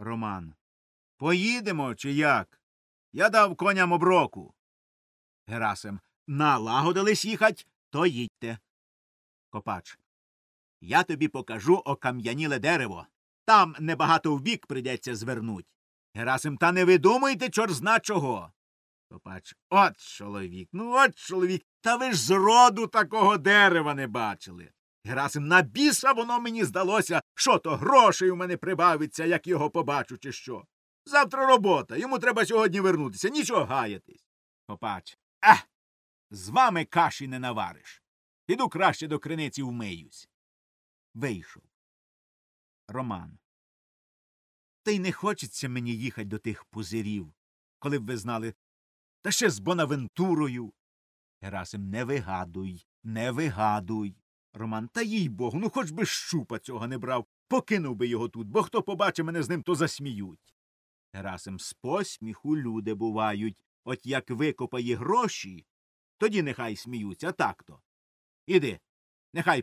Роман. Поїдемо чи як? Я дав коням оброку. Герасим. Налагодились їхать, то їдьте. Копач. Я тобі покажу окам'яніле дерево. Там небагато вбік прийдеться звернуть. Герасим, та не видумуйте, чор чого. Копач. От чоловік, ну от чоловік. Та ви ж зроду такого дерева не бачили. Герасим, на біса воно мені здалося, що то грошей у мене прибавиться, як його побачу, чи що. Завтра робота, йому треба сьогодні вернутися, нічого гаятись. Копач. Ех, з вами каші не навариш. Піду краще до криниці вмиюсь. Вийшов. Роман. Та й не хочеться мені їхать до тих пузирів, коли б ви знали, та ще з Бонавентурою. Герасим, не вигадуй, не вигадуй. Роман, та їй богу, ну хоч би щупа цього не брав, покинув би його тут, бо хто побачить мене з ним, то засміють. Герасим, з посміху люди бувають, от як викопає гроші, тоді нехай сміються, так то. Іди, нехай